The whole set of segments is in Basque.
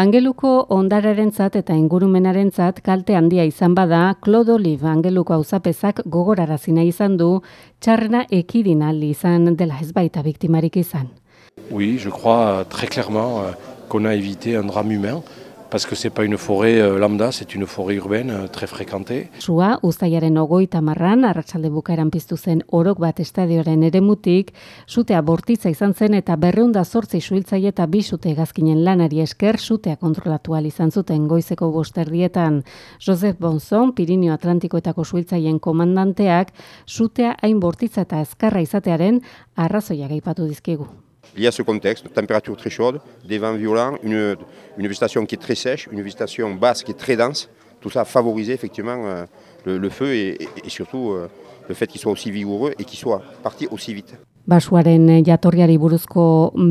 Angeluko ondararentzat eta ingurumenarentzat kalte handia izan bada, Claude Olive Angeluko auzapezak gogorarazi nahi izan du, txarrena ekidin aldi izan dela ez baita biktimarik izan. Oui, je crois très clairement euh, qu'on a évité un drame humain parce que c'est pas une forêt euh, lambda, c'est une forêt urbaine euh, très fréquentée. Sua uztailaren 30 marran arratsalde bukaeran piztu zen orok bat estadioaren eremutik, sutea bortitza izan zen eta 208 suhiltzaile eta bi sute gazkinen lanari esker sutea kontrolatu izan zuten goizeko bosterdietan. Joseph Bonson, Pirinio Atlantikoetako suhiltzaileen komandanteak, sutea hain bortitza eta ezkarra izatearen arrazoia gaipatu dizkigu. Il y a ce contexte, température très chaude, des vents violents, une, végétation qui est très sèche, une végétation basse qui est très dense. Tout ça a favorisé effectivement euh, le, feu et surtout euh, le fait qu'il soit aussi vigoureux et qu'il soit parti aussi vite. Basuaren jatorriari buruzko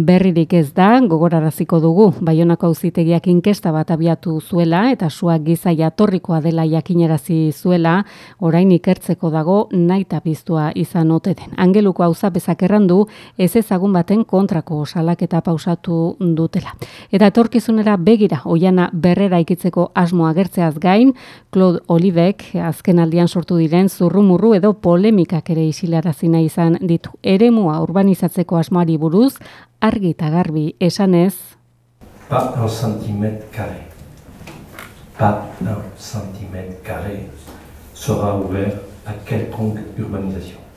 berririk ez da, gogoraraziko dugu, Baionako auzitegiak inkesta bat abiatu zuela eta sua giza jatorrikoa dela jakinerazi zuela, orain ikertzeko dago naita piztua izan ote den. Angeluko auzapezak errandu ez ezagun baten kontrako salaketa pausatu dutela. Eta etorkizunera begira, oiana berrera ikitzeko asmo agertzeaz gain, Claude Olivek azken aldian sortu diren zurrumurru edo polemikak ere isilarazina izan ditu. Ere eremua urbanizatzeko asmoari buruz, argi eta garbi esanez. Pas un centimètre carré. Pas un centimètre carré sera ouvert à quelconque urbanisation?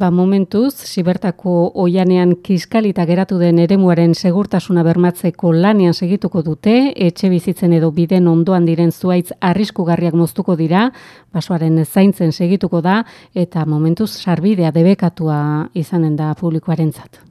Ba momentuz, Sibertako oianean kiskalita geratu den eremuaren segurtasuna bermatzeko lanean segituko dute, etxe bizitzen edo biden ondoan diren zuaitz arriskugarriak moztuko dira, basoaren zaintzen segituko da, eta momentuz sarbidea debekatua izanen da publikoarentzat.